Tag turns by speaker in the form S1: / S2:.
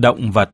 S1: động vật.